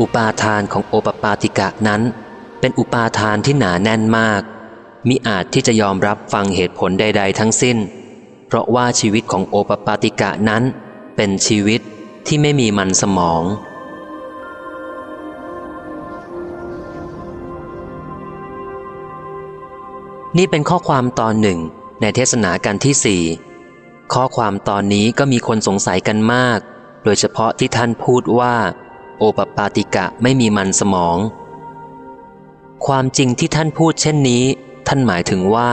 อุปาทานของโอปปาติกะนั้น เป็นอุปาทานที่หนาแน่นมาก มิอาจที่จะยอมรับฟังเหตุผลใด ๆ ทั้งสิ้น เพราะว่าชีวิตของโอปปาติกะนั้น เป็นชีวิตที่ไม่มีมันสมอง นี่เป็นข้อความตอนหนึ่งในเทศนาการที่สี่ข้อความตอนนี้ก็มีคนสงสัยกันมาก โดยเฉพาะที่ท่านพูดว่า โอปปาติกะไม่มีมันสมอง ความจริงที่ท่านพูดเช่นนี้ ท่านหมายถึงว่า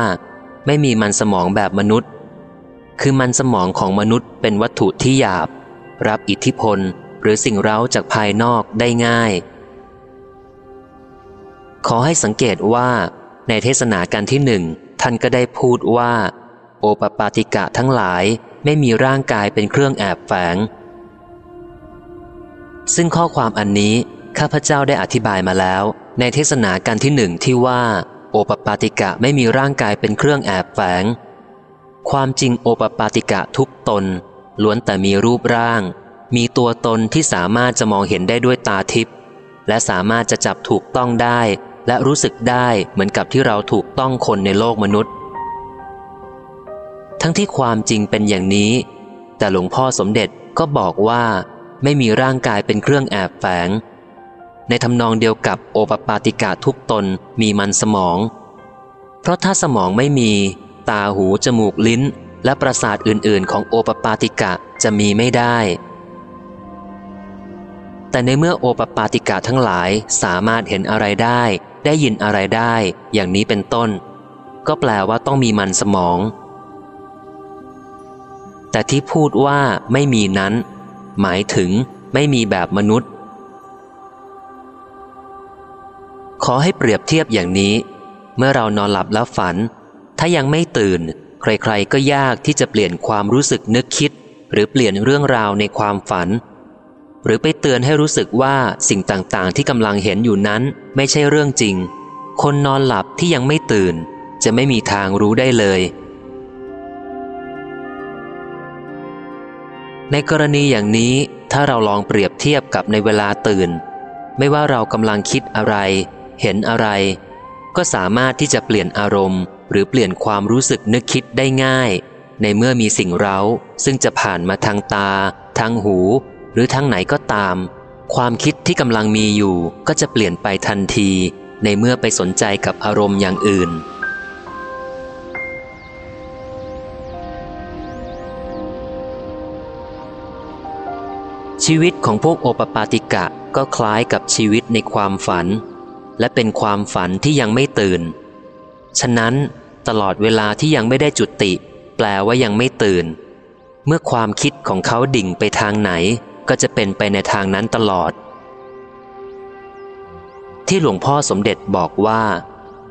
ไม่มีมันสมองแบบมนุษย์ คือมันสมองของมนุษย์เป็นวัตถุที่หยาบ รับอิทธิพลหรือสิ่งเร้าจากภายนอกได้ง่าย ขอให้สังเกตว่า ในเทศนาการที่หนึ่งท่านก็ได้พูดว่า โอปปาติกะทั้งหลายไม่มีร่างกายเป็นเครื่องแอบแฝง ซึ่งข้อความอันนี้ข้าพเจ้าได้อธิบายมาแล้ว ในเทศนาการที่หนึ่งที่ว่า โอปปาติกะไม่มีร่างกายเป็นเครื่องแอบแฝง ความจริงโอปปาติกะทุกตน ล้วนแต่มีรูปร่าง มีตัวตนที่สามารถจะมองเห็นได้ด้วยตาทิพย์และสามารถจะจับถูกต้องได้ และรู้สึกได้เหมือนกับที่เราถูกต้องคนในโลกมนุษย์ ทั้งที่ความจริงเป็นอย่างนี้ แต่หลวงพ่อสมเด็จก็บอกว่า ไม่มีร่างกายเป็นเครื่องแอบแฝง ในทำนองเดียวกับโอปปาติกะทุกตนมีมันสมอง เพราะถ้าสมองไม่มี ตาหูจมูกลิ้น และประสาทอื่นๆ ของโอปปาติกะจะมีไม่ได้ แต่ในเมื่อโอปปาติกะทั้งหลายสามารถเห็นอะไรได้ ได้ยินอะไรได้ อย่างนี้เป็นต้น ก็แปลว่าต้องมีมันสมองแต่ที่พูดว่าไม่มีนั้น หมายถึงไม่มีแบบมนุษย์ ขอให้เปรียบเทียบอย่างนี้ เมื่อเรานอนหลับแล้วฝัน ถ้ายังไม่ตื่น ใครๆก็ยากที่จะเปลี่ยนความรู้สึกนึกคิด หรือเปลี่ยนเรื่องราวในความฝัน หรือไปเตือนให้รู้สึกว่าสิ่งต่างๆ ที่กำลังเห็นอยู่นั้นไม่ใช่เรื่องจริง คนนอนหลับที่ยังไม่ตื่น จะไม่มีทางรู้ได้เลย ในกรณีอย่างนี้ถ้าเราลองเปรียบเทียบกับในเวลาตื่น ไม่ว่าเรากำลังคิดอะไร เห็นอะไร ก็สามารถที่จะเปลี่ยนอารมณ์ หรือเปลี่ยนความรู้สึกนึกคิดได้ง่าย ในเมื่อมีสิ่งเร้า ซึ่งจะผ่านมาทางตา ทางหู หรือทางไหนก็ตาม ความคิดที่กำลังมีอยู่ก็จะเปลี่ยนไปทันที ในเมื่อไปสนใจกับอารมณ์อย่างอื่น ชีวิตของพวกโอปปาติกะก็คล้ายกับชีวิตในความฝัน และเป็นความฝันที่ยังไม่ตื่น ฉะนั้นตลอดเวลาที่ยังไม่ได้จุติ แปลว่ายังไม่ตื่น เมื่อความคิดของเขาดิ่งไปทางไหน ก็จะเป็นไปในทางนั้นตลอด ที่หลวงพ่อสมเด็จบอกว่า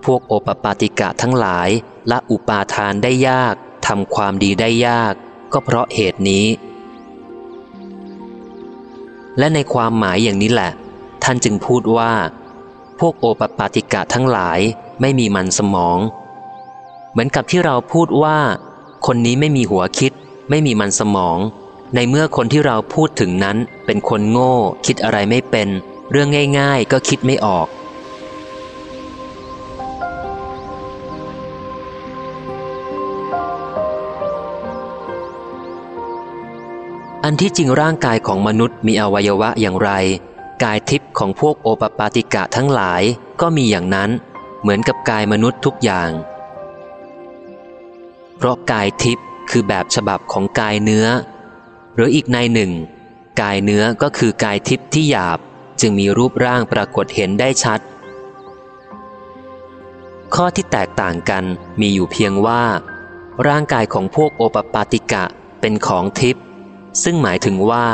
พวกโอปปาติกะทั้งหลายละอุปาทานได้ยากทำความดีได้ยาก ก็เพราะเหตุนี้ และในความหมายอย่างนี้แหละ ท่านจึงพูดว่า พวกโอปปาติกะทั้งหลายไม่มีมันสมอง เหมือนกับที่เราพูดว่า คนนี้ไม่มีหัวคิด ไม่มีมันสมอง ในเมื่อคนที่เราพูดถึงนั้นเป็นคนโง่ คิดอะไรไม่เป็น เรื่องง่าย ๆ ก็คิดไม่ออก นที่จริงร่างกายของมนุษย์มีอวัยวะอย่างไร กายทิพย์ของพวกโอปปาติกะทั้งหลายก็มีอย่างนั้น เหมือนกับกายมนุษย์ทุกอย่าง เพราะกายทิพย์คือแบบฉบับของกายเนื้อ หรืออีกในหนึ่ง กายเนื้อก็คือกายทิพย์ที่หยาบจึงมีรูปร่างปรากฏเห็นได้ชัด ข้อที่แตกต่างกันมีอยู่เพียงว่า ร่างกายของพวกโอปปาติกะเป็นของทิพย์ ซึ่งหมายถึงว่า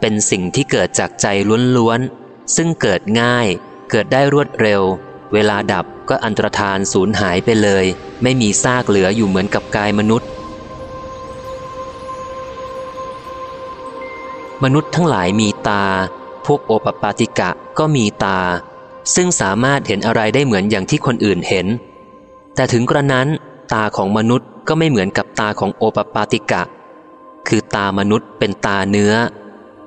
เป็นสิ่งที่เกิดจากใจล้วนๆ ซึ่งเกิดง่าย เกิดได้รวดเร็ว เวลาดับก็อันตรธานสูญหายไปเลย ไม่มีซากเหลืออยู่เหมือนกับกายมนุษย์ มนุษย์ทั้งหลายมีตา พวกโอปปาติกะก็มีตา ซึ่งสามารถเห็นอะไรได้เหมือนอย่างที่คนอื่นเห็น แต่ถึงกระนั้น ตาของมนุษย์ก็ไม่เหมือนกับตาของโอปปาติกะ คือตามนุษย์เป็นตาเนื้อ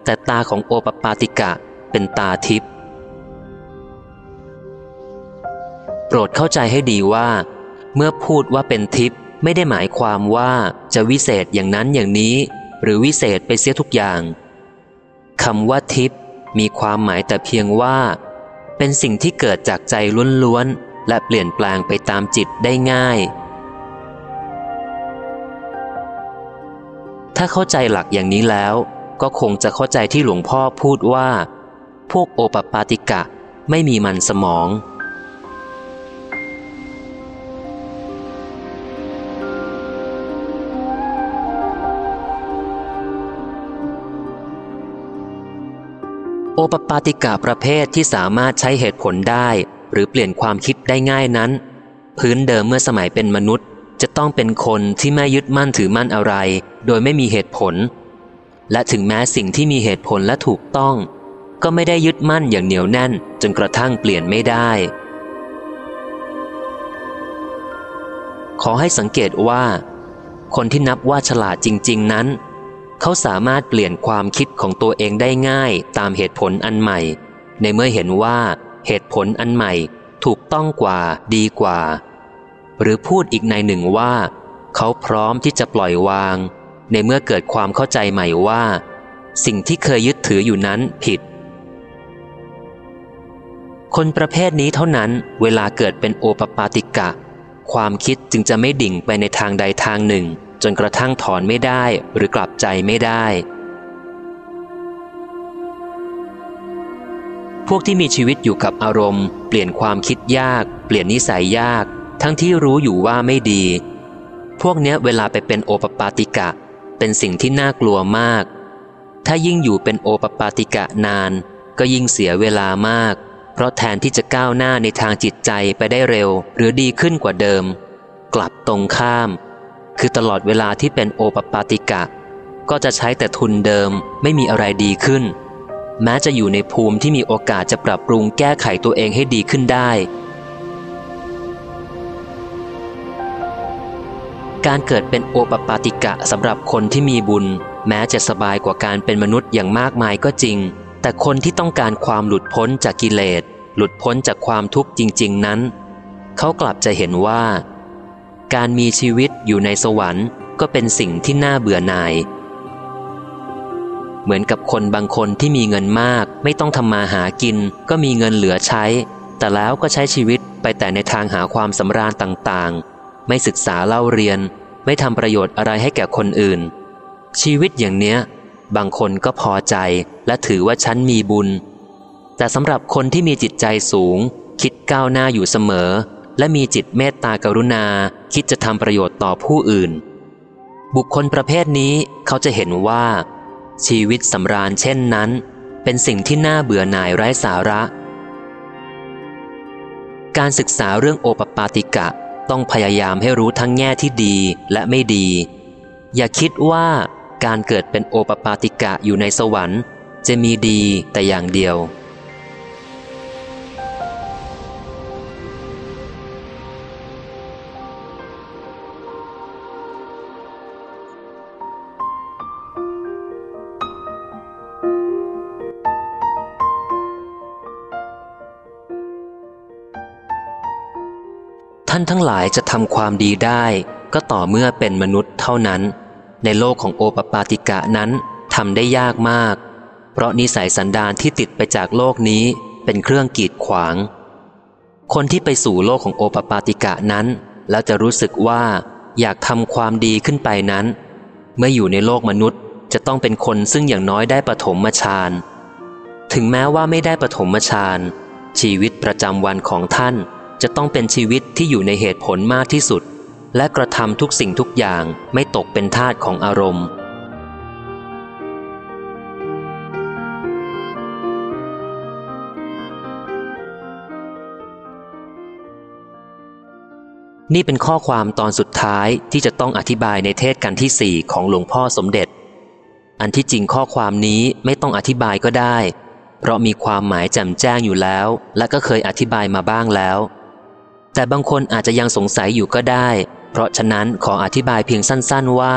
แต่ตาของโอปปาติกะเป็นตาทิพย์โปรดเข้าใจให้ดีว่า เมื่อพูดว่าเป็นทิพย์ไม่ได้หมายความว่าจะวิเศษอย่างนั้นอย่างนี้ หรือวิเศษไปเสียทุกอย่างคำว่าทิพย์มีความหมายแต่เพียงว่า เป็นสิ่งที่เกิดจากใจล้วนๆและเปลี่ยนแปลงไปตามจิตได้ง่ายาเข้าใจหลักอย่างนี้แล้ว ก็คงจะเข้าใจที่หลวงพ่อพูดว่า พวกโอปปาติกะไม่มีมันสมองโอปปาติกะประเภทที่สามารถใช้เหตุผลได้ หรือเปลี่ยนความคิดได้ง่ายนั้น พื้นเดิมเมื่อสมัยเป็นมนุษย์ จะต้องเป็นคนที่ไม่ยึดมั่นถือมั่นอะไร โดยไม่มีเหตุผล และถึงแม้สิ่งที่มีเหตุผลและถูกต้อง ก็ไม่ได้ยึดมั่นอย่างเหนียวแน่น จนกระทั่งเปลี่ยนไม่ได้ ขอให้สังเกตว่า คนที่นับว่าฉลาดจริง ๆ นั้น เขาสามารถเปลี่ยนความคิดของตัวเองได้ง่ายตามเหตุผลอันใหม่ ในเมื่อเห็นว่าเหตุผลอันใหม่ถูกต้องกว่าดีกว่า หรือพูดอีกในหนึ่งว่า เขาพร้อมที่จะปล่อยวาง ในเมื่อเกิดความเข้าใจใหม่ว่า สิ่งที่เคยยึดถืออยู่นั้นผิด คนประเภทนี้เท่านั้นเวลาเกิดเป็นโอปปาติกะ ความคิดจึงจะไม่ดิ่งไปในทางใดทางหนึ่ง จนกระทั่งถอนไม่ได้หรือกลับใจไม่ได้ พวกที่มีชีวิตอยู่กับอารมณ์ เปลี่ยนความคิดยาก เปลี่ยนนิสัยยาก ทั้งที่รู้อยู่ว่าไม่ดีพวกเนี้ยเวลาไปเป็นโอปปาติกะ เป็นสิ่งที่น่ากลัวมาก ถ้ายิ่งอยู่เป็นโอปปาติกะนาน ก็ยิ่งเสียเวลามาก เพราะแทนที่จะก้าวหน้าในทางจิตใจไปได้เร็ว หรือดีขึ้นกว่าเดิม กลับตรงข้าม คือตลอดเวลาที่เป็นโอปปาติกะ ก็จะใช้แต่ทุนเดิมไม่มีอะไรดีขึ้น แม้จะอยู่ในภูมิที่มีโอกาสจะปรับปรุงแก้ไขตัวเองให้ดีขึ้นได้ การเกิดเป็นโอปปาติกะสำหรับคนที่มีบุญ แม้จะสบายกว่าการเป็นมนุษย์อย่างมากมายก็จริง แต่คนที่ต้องการความหลุดพ้นจากกิเลส หลุดพ้นจากความทุกข์จริง ๆ นั้น เขากลับจะเห็นว่า การมีชีวิตอยู่ในสวรรค์ก็เป็นสิ่งที่น่าเบื่อหน่าย เหมือนกับคนบางคนที่มีเงินมาก ไม่ต้องทำมาหากิน ก็มีเงินเหลือใช้ แต่แล้วก็ใช้ชีวิตไปแต่ในทางหาความสำราญต่างๆ ไม่ศึกษาเล่าเรียน ไม่ทำประโยชน์อะไรให้แก่คนอื่น ชีวิตอย่างเนี้ย บางคนก็พอใจและถือว่าฉันมีบุญ แต่สำหรับคนที่มีจิตใจสูง คิดก้าวหน้าอยู่เสมอ และมีจิตเมตตากรุณา คิดจะทำประโยชน์ต่อผู้อื่น บุคคลประเภทนี้เขาจะเห็นว่า ชีวิตสำราญเช่นนั้น เป็นสิ่งที่น่าเบื่อหน่ายไร้สาระการศึกษาเรื่องโอปปาติกะ ต้องพยายามให้รู้ทั้งแง่ที่ดีและไม่ดี อย่าคิดว่าการเกิดเป็นโอปปาติกะอยู่ในสวรรค์ จะมีดีแต่อย่างเดียว ท่านทั้งหลายจะทำความดีได้ ก็ต่อเมื่อเป็นมนุษย์เท่านั้น ในโลกของโอปปาติกะนั้นทำได้ยากมาก เพราะนิสัยสันดานที่ติดไปจากโลกนี้เป็นเครื่องกีดขวาง คนที่ไปสู่โลกของโอปปาติกะนั้น แล้วจะรู้สึกว่าอยากทำความดีขึ้นไปนั้น เมื่ออยู่ในโลกมนุษย์จะต้องเป็นคนซึ่งอย่างน้อยได้ปฐมฌานถึงแม้ว่าไม่ได้ปฐมฌานชีวิตประจำวันของท่าน จะต้องเป็นชีวิตที่อยู่ในเหตุผลมากที่สุด และกระทำทุกสิ่งทุกอย่างไม่ตกเป็นทาสของอารมณ์นี่เป็นข้อความตอนสุดท้ายที่จะต้องอธิบายในเทศกันที่สี่ของหลวงพ่อสมเด็จ อันที่จริงข้อความนี้ไม่ต้องอธิบายก็ได้ เพราะมีความหมายแจ่มแจ้งอยู่แล้ว และก็เคยอธิบายมาบ้างแล้ว แต่บางคนอาจจะยังสงสัยอยู่ก็ได้ เพราะฉะนั้นขออธิบายเพียงสั้น ๆว่า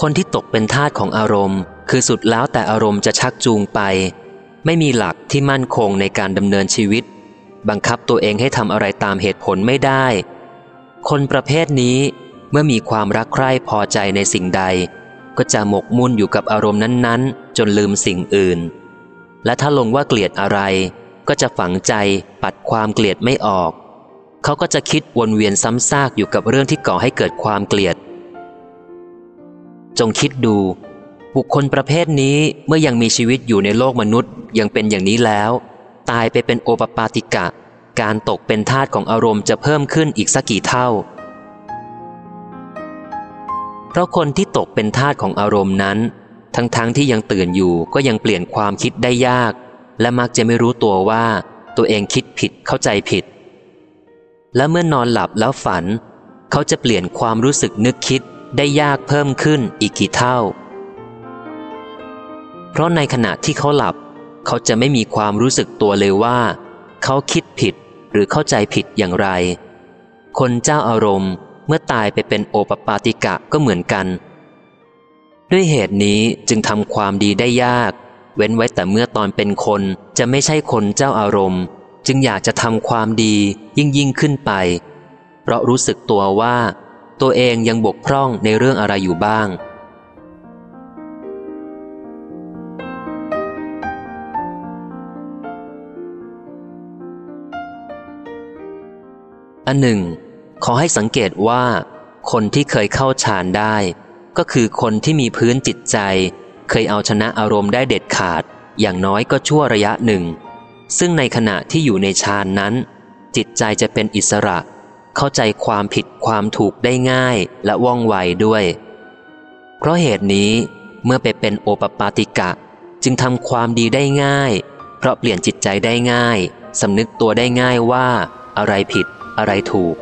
คนที่ตกเป็นทาสของอารมณ์ คือสุดแล้วแต่อารมณ์จะชักจูงไป ไม่มีหลักที่มั่นคงในการดำเนินชีวิต บังคับตัวเองให้ทำอะไรตามเหตุผลไม่ได้ คนประเภทนี้เมื่อมีความรักใคร่พอใจในสิ่งใด ก็จะหมกมุ่นอยู่กับอารมณ์นั้นๆ จนลืมสิ่งอื่น และถ้าลงว่าเกลียดอะไร ก็จะฝังใจปัดความเกลียดไม่ออก เขาก็จะคิดวนเวียนซ้ำซากอยู่กับเรื่องที่ก่อให้เกิดความเกลียด จงคิดดู บุคคลประเภทนี้เมื่อยังมีชีวิตอยู่ในโลกมนุษย์ยังเป็นอย่างนี้แล้ว ตายไปเป็นโอปปาติกะ การตกเป็นทาสของอารมณ์จะเพิ่มขึ้นอีกสักกี่เท่า เพราะคนที่ตกเป็นทาสของอารมณ์นั้น ทั้งๆทที่ยังตื่นอยู่ก็ยังเปลี่ยนความคิดได้ยาก และมักจะไม่รู้ตัวว่า ตัวเองคิดผิดเข้าใจผิด และเมื่อนอนหลับแล้วฝัน เขาจะเปลี่ยนความรู้สึกนึกคิดได้ยากเพิ่มขึ้นอีกกี่เท่า เพราะในขณะที่เขาหลับ เขาจะไม่มีความรู้สึกตัวเลยว่า เขาคิดผิดหรือเข้าใจผิดอย่างไร คนเจ้าอารมณ์เมื่อตายไปเป็นโอปปาติกะก็เหมือนกัน ด้วยเหตุนี้จึงทำความดีได้ยาก เว้นไว้แต่เมื่อตอนเป็นคนจะไม่ใช่คนเจ้าอารมณ์ จึงอยากจะทำความดียิ่งยิ่งขึ้นไป เพราะรู้สึกตัวว่า ตัวเองยังบกพร่องในเรื่องอะไรอยู่บ้าง อันหนึ่ง ขอให้สังเกตว่า คนที่เคยเข้าฌานได้ ก็คือคนที่มีพื้นจิตใจ เคยเอาชนะอารมณ์ได้เด็ดขาด อย่างน้อยก็ชั่วระยะหนึ่ง ซึ่งในขณะที่อยู่ในฌานนั้น จิตใจจะเป็นอิสระ เข้าใจความผิดความถูกได้ง่ายและว่องไวด้วย เพราะเหตุนี้เมื่อไปเป็นโอปปาติกะจึงทำความดีได้ง่าย เพราะเปลี่ยนจิตใจได้ง่ายสำนึกตัวได้ง่ายว่า อะไรผิดอะไรถูก